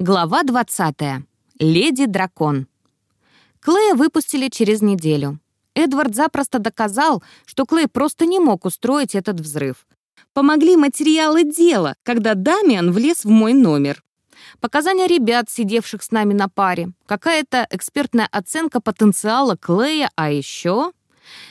Глава 20. Леди-дракон. Клея выпустили через неделю. Эдвард запросто доказал, что Клей просто не мог устроить этот взрыв. Помогли материалы дела, когда Дамиан влез в мой номер. Показания ребят, сидевших с нами на паре, какая-то экспертная оценка потенциала Клея, а еще...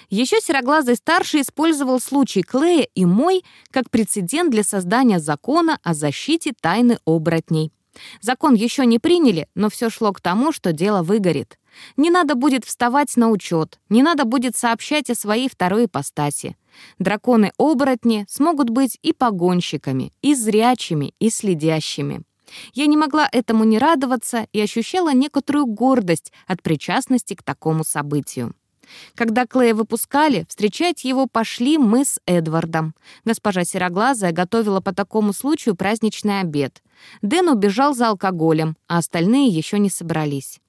Еще Сероглазый старший использовал случай Клея и мой как прецедент для создания закона о защите тайны оборотней. Закон еще не приняли, но все шло к тому, что дело выгорит. Не надо будет вставать на учет, не надо будет сообщать о своей второй ипостаси. Драконы-оборотни смогут быть и погонщиками, и зрячими, и следящими. Я не могла этому не радоваться и ощущала некоторую гордость от причастности к такому событию. Когда Клея выпускали, встречать его пошли мы с Эдвардом. Госпожа Сероглазая готовила по такому случаю праздничный обед. Дэн убежал за алкоголем, а остальные еще не собрались.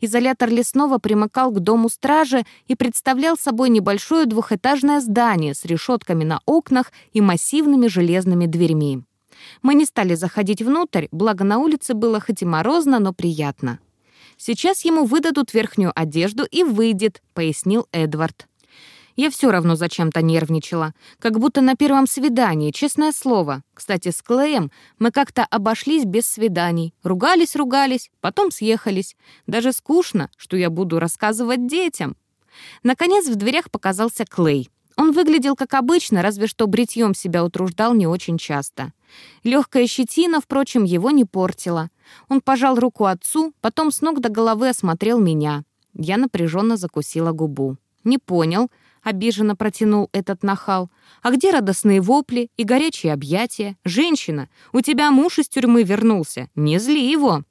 Изолятор лесного примыкал к дому стражи и представлял собой небольшое двухэтажное здание с решетками на окнах и массивными железными дверьми. Мы не стали заходить внутрь, благо на улице было хоть и морозно, но приятно. Сейчас ему выдадут верхнюю одежду и выйдет», — пояснил Эдвард. Я все равно зачем-то нервничала, как будто на первом свидании, честное слово. Кстати, с Клеем мы как-то обошлись без свиданий. Ругались-ругались, потом съехались. Даже скучно, что я буду рассказывать детям. Наконец в дверях показался Клей. Он выглядел как обычно, разве что бритьем себя утруждал не очень часто. Легкая щетина, впрочем, его не портила. Он пожал руку отцу, потом с ног до головы осмотрел меня. Я напряженно закусила губу. «Не понял», — обиженно протянул этот нахал. «А где радостные вопли и горячие объятия? Женщина, у тебя муж из тюрьмы вернулся. Не зли его».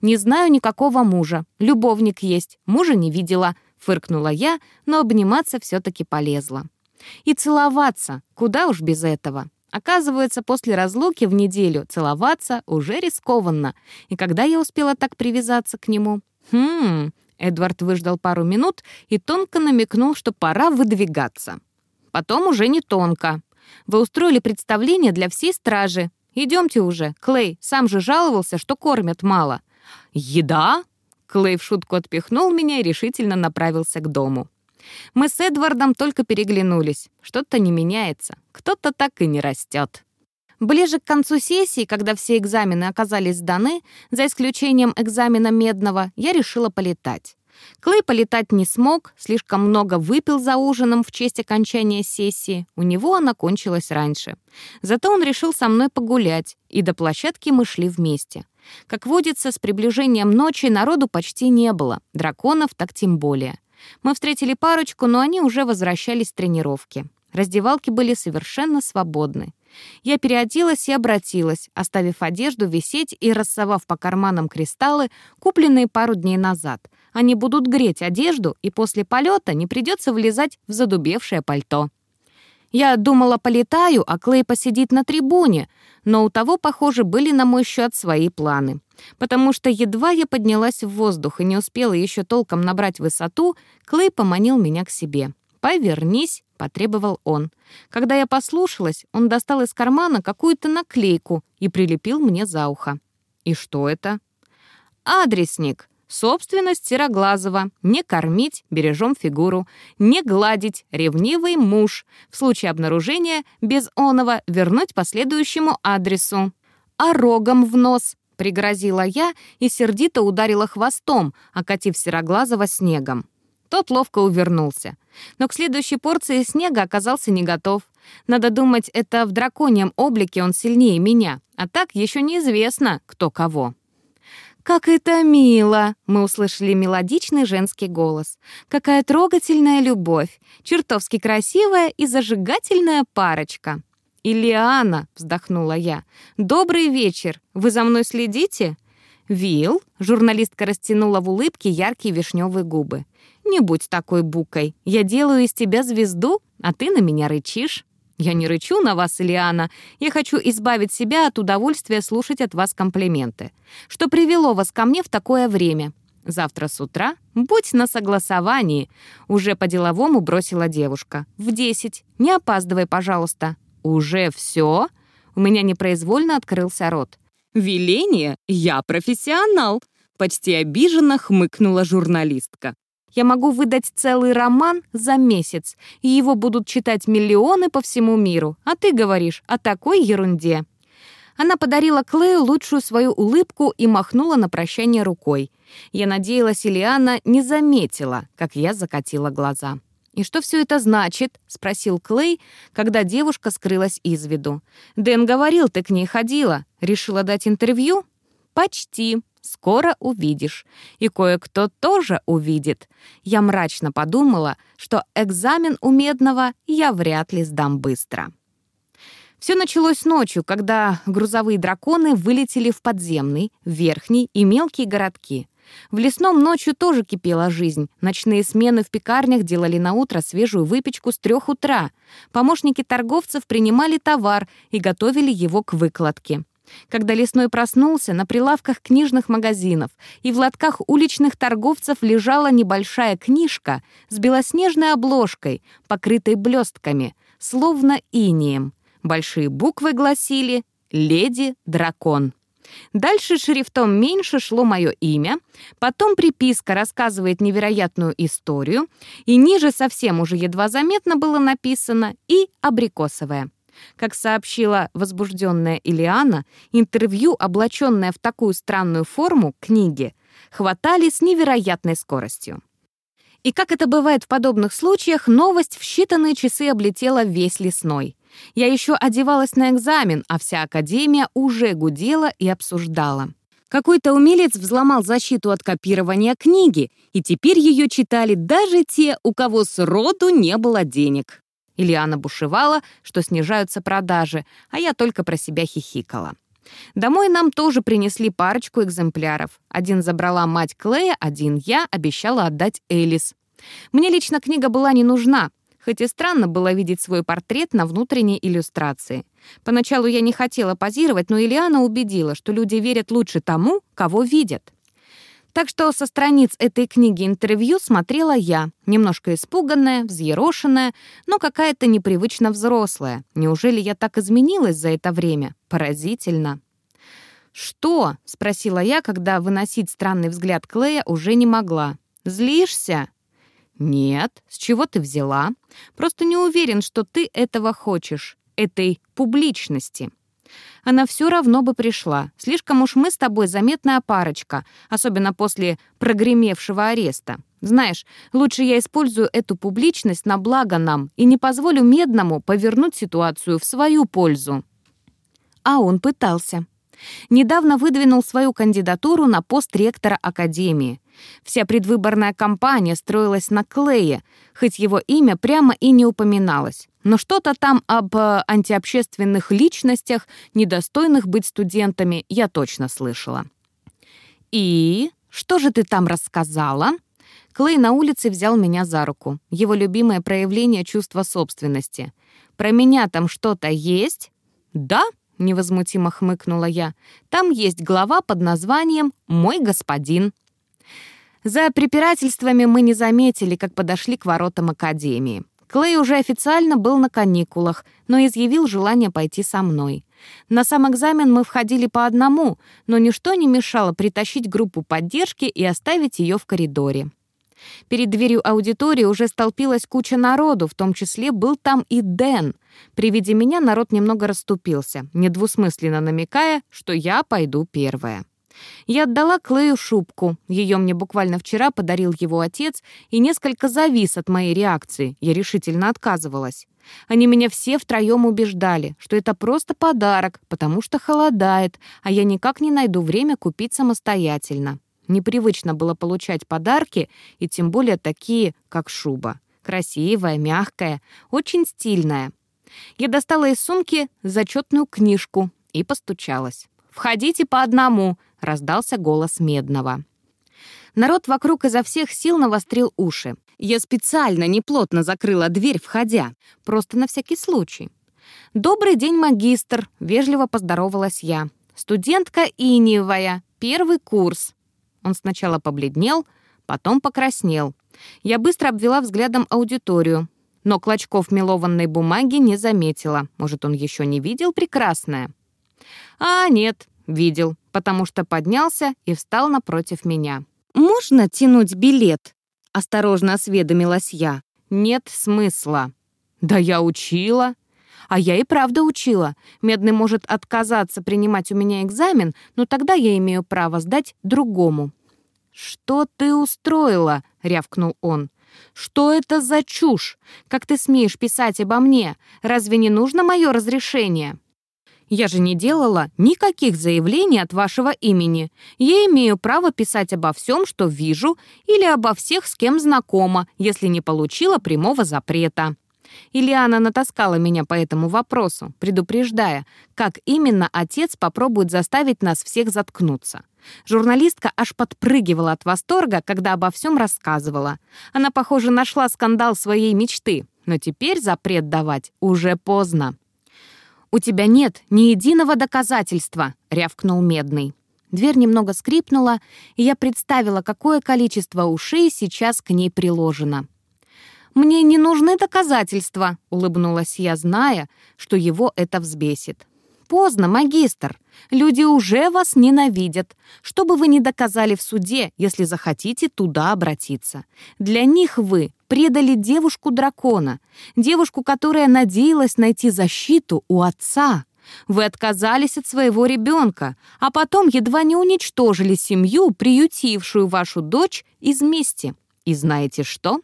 «Не знаю никакого мужа. Любовник есть. Мужа не видела», — фыркнула я, но обниматься все таки полезла. «И целоваться. Куда уж без этого». Оказывается, после разлуки в неделю целоваться уже рискованно. И когда я успела так привязаться к нему? Хм, Эдвард выждал пару минут и тонко намекнул, что пора выдвигаться. Потом уже не тонко. Вы устроили представление для всей стражи. Идемте уже. Клей сам же жаловался, что кормят мало. Еда? Клей в шутку отпихнул меня и решительно направился к дому. Мы с Эдвардом только переглянулись. Что-то не меняется, кто-то так и не растет. Ближе к концу сессии, когда все экзамены оказались сданы, за исключением экзамена медного, я решила полетать. Клей полетать не смог, слишком много выпил за ужином в честь окончания сессии. У него она кончилась раньше. Зато он решил со мной погулять, и до площадки мы шли вместе. Как водится, с приближением ночи народу почти не было, драконов так тем более. Мы встретили парочку, но они уже возвращались с тренировки. Раздевалки были совершенно свободны. Я переоделась и обратилась, оставив одежду висеть и рассовав по карманам кристаллы, купленные пару дней назад. Они будут греть одежду, и после полета не придется влезать в задубевшее пальто. Я думала, полетаю, а Клей посидит на трибуне, но у того, похоже, были на мой счет свои планы потому что едва я поднялась в воздух и не успела еще толком набрать высоту, Клей поманил меня к себе. «Повернись», — потребовал он. Когда я послушалась, он достал из кармана какую-то наклейку и прилепил мне за ухо. «И что это?» «Адресник», Собственность Сероглазого. Не кормить, бережем фигуру. Не гладить, ревнивый муж. В случае обнаружения без оного вернуть по следующему адресу. А рогом в нос. Пригрозила я и сердито ударила хвостом, окатив Сероглазого снегом. Тот ловко увернулся. Но к следующей порции снега оказался не готов. Надо думать, это в драконьем облике он сильнее меня, а так еще неизвестно, кто кого. «Как это мило!» — мы услышали мелодичный женский голос. «Какая трогательная любовь! Чертовски красивая и зажигательная парочка!» «Илиана», — вздохнула я, — «добрый вечер. Вы за мной следите?» «Вилл», — журналистка растянула в улыбке яркие вишневые губы. «Не будь такой букой. Я делаю из тебя звезду, а ты на меня рычишь». «Я не рычу на вас, Илиана. Я хочу избавить себя от удовольствия слушать от вас комплименты. Что привело вас ко мне в такое время? Завтра с утра будь на согласовании», — уже по-деловому бросила девушка. «В десять. Не опаздывай, пожалуйста». «Уже все?» У меня непроизвольно открылся рот. «Веление? Я профессионал!» — почти обиженно хмыкнула журналистка. «Я могу выдать целый роман за месяц, и его будут читать миллионы по всему миру, а ты говоришь о такой ерунде». Она подарила Клею лучшую свою улыбку и махнула на прощание рукой. Я надеялась, Ильяна не заметила, как я закатила глаза. «И что все это значит?» — спросил Клей, когда девушка скрылась из виду. «Дэн говорил, ты к ней ходила. Решила дать интервью?» «Почти. Скоро увидишь. И кое-кто тоже увидит». Я мрачно подумала, что экзамен у Медного я вряд ли сдам быстро. Все началось ночью, когда грузовые драконы вылетели в подземный, верхний и мелкие городки. В лесном ночью тоже кипела жизнь. Ночные смены в пекарнях делали на утро свежую выпечку с трех утра. Помощники торговцев принимали товар и готовили его к выкладке. Когда лесной проснулся, на прилавках книжных магазинов и в лотках уличных торговцев лежала небольшая книжка с белоснежной обложкой, покрытой блестками, словно инием. Большие буквы гласили «Леди-дракон». Дальше шрифтом меньше шло мое имя, потом приписка рассказывает невероятную историю, и ниже совсем уже едва заметно было написано и абрикосовое. Как сообщила возбужденная Илиана, интервью, облаченное в такую странную форму, книги, хватали с невероятной скоростью. И как это бывает в подобных случаях, новость в считанные часы облетела весь лесной. Я еще одевалась на экзамен, а вся академия уже гудела и обсуждала. Какой-то умелец взломал защиту от копирования книги, и теперь ее читали даже те, у кого сроду не было денег. Ильяна бушевала, что снижаются продажи, а я только про себя хихикала. Домой нам тоже принесли парочку экземпляров. Один забрала мать Клея, один я обещала отдать Элис. Мне лично книга была не нужна, хоть и странно было видеть свой портрет на внутренней иллюстрации. Поначалу я не хотела позировать, но Ильяна убедила, что люди верят лучше тому, кого видят. Так что со страниц этой книги интервью смотрела я, немножко испуганная, взъерошенная, но какая-то непривычно взрослая. Неужели я так изменилась за это время? Поразительно. «Что?» — спросила я, когда выносить странный взгляд Клея уже не могла. «Злишься?» «Нет. С чего ты взяла? Просто не уверен, что ты этого хочешь, этой публичности». Она все равно бы пришла. Слишком уж мы с тобой заметная парочка, особенно после прогремевшего ареста. Знаешь, лучше я использую эту публичность на благо нам и не позволю Медному повернуть ситуацию в свою пользу. А он пытался. Недавно выдвинул свою кандидатуру на пост ректора Академии. Вся предвыборная кампания строилась на Клее, хоть его имя прямо и не упоминалось. Но что-то там об э, антиобщественных личностях, недостойных быть студентами, я точно слышала. «И что же ты там рассказала?» Клей на улице взял меня за руку. Его любимое проявление чувства собственности. «Про меня там что-то есть?» «Да», — невозмутимо хмыкнула я. «Там есть глава под названием «Мой господин». За препирательствами мы не заметили, как подошли к воротам Академии. Клей уже официально был на каникулах, но изъявил желание пойти со мной. На сам экзамен мы входили по одному, но ничто не мешало притащить группу поддержки и оставить ее в коридоре. Перед дверью аудитории уже столпилась куча народу, в том числе был там и Дэн. При виде меня народ немного расступился, недвусмысленно намекая, что я пойду первая. Я отдала Клею шубку. Ее мне буквально вчера подарил его отец и несколько завис от моей реакции. Я решительно отказывалась. Они меня все втроем убеждали, что это просто подарок, потому что холодает, а я никак не найду время купить самостоятельно. Непривычно было получать подарки, и тем более такие, как шуба. Красивая, мягкая, очень стильная. Я достала из сумки зачетную книжку и постучалась. «Входите по одному», — раздался голос Медного. Народ вокруг изо всех сил навострил уши. Я специально неплотно закрыла дверь, входя, просто на всякий случай. «Добрый день, магистр», — вежливо поздоровалась я. «Студентка Иниевая, первый курс». Он сначала побледнел, потом покраснел. Я быстро обвела взглядом аудиторию, но клочков мелованной бумаги не заметила. Может, он еще не видел прекрасное? А, нет, видел, потому что поднялся и встал напротив меня. «Можно тянуть билет?» — осторожно осведомилась я. «Нет смысла». «Да я учила». «А я и правда учила. Медный может отказаться принимать у меня экзамен, но тогда я имею право сдать другому». «Что ты устроила?» — рявкнул он. «Что это за чушь? Как ты смеешь писать обо мне? Разве не нужно мое разрешение?» Я же не делала никаких заявлений от вашего имени. Я имею право писать обо всем, что вижу, или обо всех, с кем знакома, если не получила прямого запрета». Ильяна натаскала меня по этому вопросу, предупреждая, как именно отец попробует заставить нас всех заткнуться. Журналистка аж подпрыгивала от восторга, когда обо всем рассказывала. Она, похоже, нашла скандал своей мечты, но теперь запрет давать уже поздно. «У тебя нет ни единого доказательства», — рявкнул Медный. Дверь немного скрипнула, и я представила, какое количество ушей сейчас к ней приложено. «Мне не нужны доказательства», — улыбнулась я, зная, что его это взбесит. «Поздно, магистр. Люди уже вас ненавидят. Что бы вы ни доказали в суде, если захотите туда обратиться. Для них вы предали девушку-дракона, девушку, которая надеялась найти защиту у отца. Вы отказались от своего ребенка, а потом едва не уничтожили семью, приютившую вашу дочь из мести. И знаете что?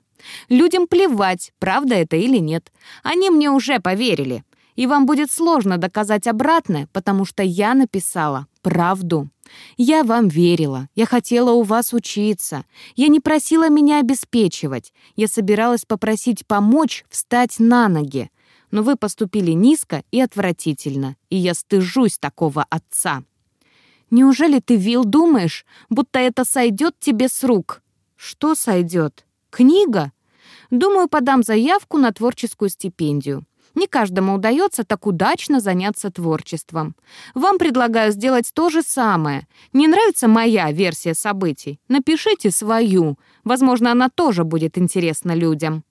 Людям плевать, правда это или нет. Они мне уже поверили и вам будет сложно доказать обратное, потому что я написала правду. Я вам верила, я хотела у вас учиться, я не просила меня обеспечивать, я собиралась попросить помочь встать на ноги, но вы поступили низко и отвратительно, и я стыжусь такого отца. Неужели ты, Вил, думаешь, будто это сойдет тебе с рук? Что сойдет? Книга? Думаю, подам заявку на творческую стипендию. Не каждому удается так удачно заняться творчеством. Вам предлагаю сделать то же самое. Не нравится моя версия событий? Напишите свою. Возможно, она тоже будет интересна людям».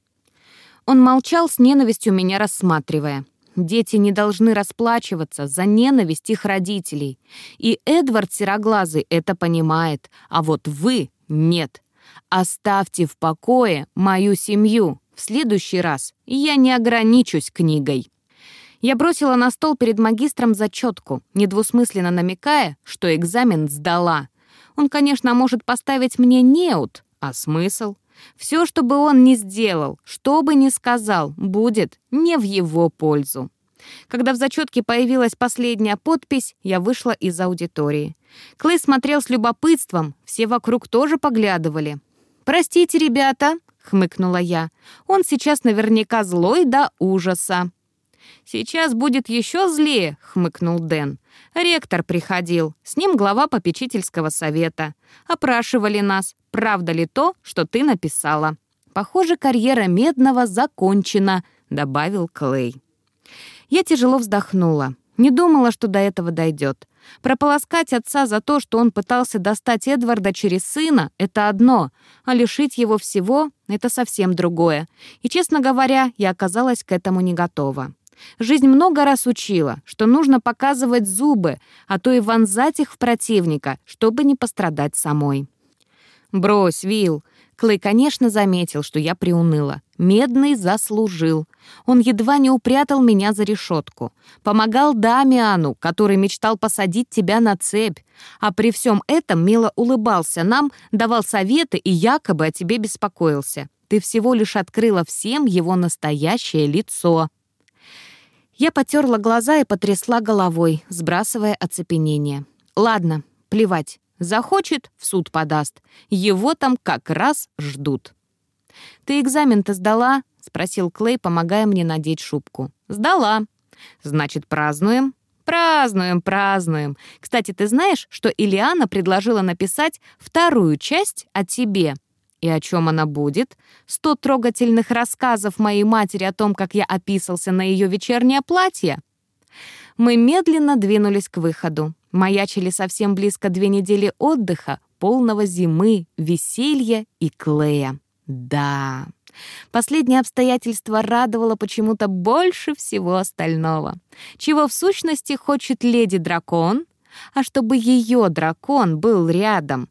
Он молчал с ненавистью меня рассматривая. Дети не должны расплачиваться за ненависть их родителей. И Эдвард Сероглазый это понимает, а вот вы — нет. Оставьте в покое мою семью. В следующий раз я не ограничусь книгой. Я бросила на стол перед магистром зачетку, недвусмысленно намекая, что экзамен сдала. Он, конечно, может поставить мне неут, а смысл? Все, что бы он ни сделал, что бы ни сказал, будет не в его пользу. Когда в зачетке появилась последняя подпись, я вышла из аудитории. Клей смотрел с любопытством, все вокруг тоже поглядывали. «Простите, ребята», — хмыкнула я. «Он сейчас наверняка злой до ужаса». «Сейчас будет еще злее», — хмыкнул Дэн. «Ректор приходил, с ним глава попечительского совета. Опрашивали нас, правда ли то, что ты написала». «Похоже, карьера Медного закончена», — добавил Клей. Я тяжело вздохнула. Не думала, что до этого дойдет. Прополоскать отца за то, что он пытался достать Эдварда через сына, это одно, а лишить его всего — это совсем другое. И, честно говоря, я оказалась к этому не готова. Жизнь много раз учила, что нужно показывать зубы, а то и вонзать их в противника, чтобы не пострадать самой. «Брось, Вил, Клей, конечно, заметил, что я приуныла. Медный заслужил. Он едва не упрятал меня за решетку. Помогал Дамиану, который мечтал посадить тебя на цепь. А при всем этом мило улыбался нам, давал советы и якобы о тебе беспокоился. Ты всего лишь открыла всем его настоящее лицо. Я потерла глаза и потрясла головой, сбрасывая оцепенение. Ладно, плевать. Захочет — в суд подаст. Его там как раз ждут. «Ты экзамен-то сдала?» — спросил Клей, помогая мне надеть шубку. «Сдала». «Значит, празднуем?» «Празднуем, празднуем. Кстати, ты знаешь, что Ильяна предложила написать вторую часть о тебе?» И о чем она будет? Сто трогательных рассказов моей матери о том, как я описался на ее вечернее платье? Мы медленно двинулись к выходу. Маячили совсем близко две недели отдыха, полного зимы, веселья и клея. Да, последнее обстоятельство радовало почему-то больше всего остального. Чего в сущности хочет леди-дракон? а чтобы ее дракон был рядом.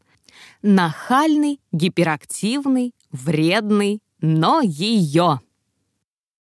Нахальный, гиперактивный, вредный, но ее.